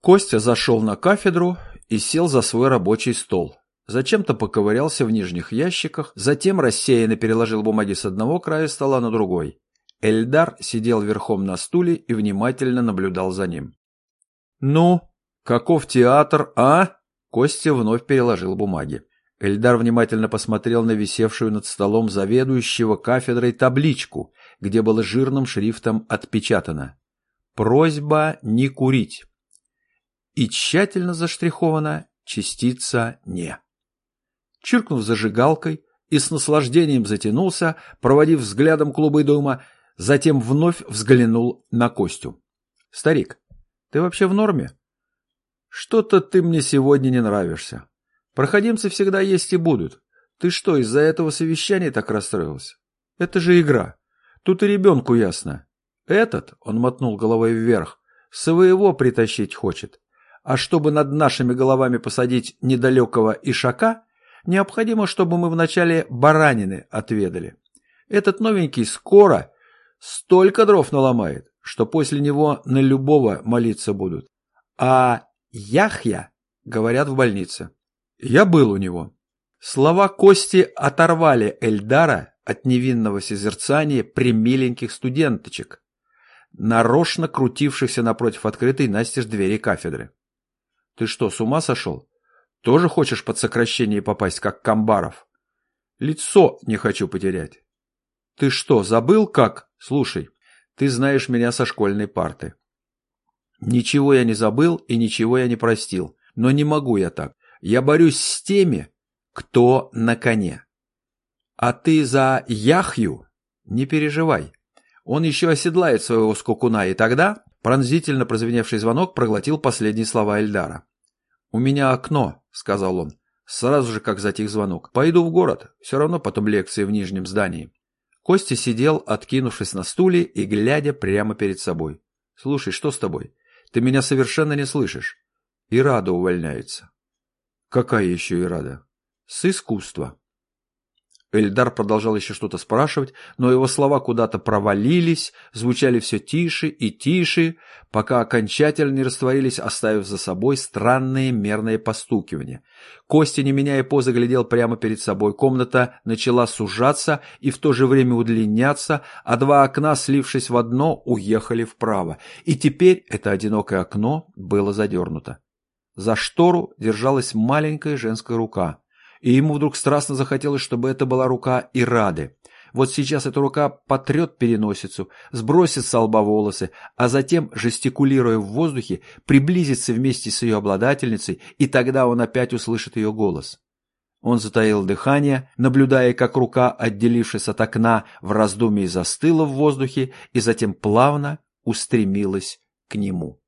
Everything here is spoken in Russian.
Костя зашел на кафедру и сел за свой рабочий стол. Зачем-то поковырялся в нижних ящиках, затем рассеянно переложил бумаги с одного края стола на другой. Эльдар сидел верхом на стуле и внимательно наблюдал за ним. «Ну, каков театр, а?» Костя вновь переложил бумаги. Эльдар внимательно посмотрел на висевшую над столом заведующего кафедрой табличку, где было жирным шрифтом отпечатано «Просьба не курить» и тщательно заштрихована частица «не». Чиркнув зажигалкой и с наслаждением затянулся, проводив взглядом клубы дома, затем вновь взглянул на Костю. «Старик, ты вообще в норме?» «Что-то ты мне сегодня не нравишься. Проходимцы всегда есть и будут. Ты что, из-за этого совещания так расстроился? Это же игра. Тут и ребенку ясно. Этот, — он мотнул головой вверх, — своего притащить хочет. А чтобы над нашими головами посадить недалекого ишака, необходимо, чтобы мы вначале баранины отведали. Этот новенький скоро столько дров наломает, что после него на любого молиться будут. А Яхья, говорят, в больнице. Я был у него. Слова Кости оторвали Эльдара от невинного созерцания примиленьких студенточек, нарочно крутившихся напротив открытой настежь двери кафедры. Ты что, с ума сошел? Тоже хочешь под сокращение попасть, как Камбаров? Лицо не хочу потерять. Ты что, забыл как? Слушай, ты знаешь меня со школьной парты. Ничего я не забыл и ничего я не простил, но не могу я так. Я борюсь с теми, кто на коне. А ты за Яхью не переживай. Он еще оседлает своего скукуна, и тогда пронзительно прозвеневший звонок проглотил последние слова Эльдара. «У меня окно», — сказал он, сразу же как затих звонок. «Пойду в город, все равно потом лекции в нижнем здании». Костя сидел, откинувшись на стуле и глядя прямо перед собой. «Слушай, что с тобой? Ты меня совершенно не слышишь». И Рада увольняется. Какая еще и рада? С искусства. Эльдар продолжал еще что-то спрашивать, но его слова куда-то провалились, звучали все тише и тише, пока окончательно не растворились, оставив за собой странные мерные постукивания. Костя, не меняя позы, глядел прямо перед собой. Комната начала сужаться и в то же время удлиняться, а два окна, слившись в одно, уехали вправо. И теперь это одинокое окно было задернуто. За штору держалась маленькая женская рука. И ему вдруг страстно захотелось, чтобы это была рука Ирады. Вот сейчас эта рука потрет переносицу, сбросит с лба волосы, а затем, жестикулируя в воздухе, приблизится вместе с ее обладательницей, и тогда он опять услышит ее голос. Он затаил дыхание, наблюдая, как рука, отделившись от окна, в раздумье застыла в воздухе и затем плавно устремилась к нему.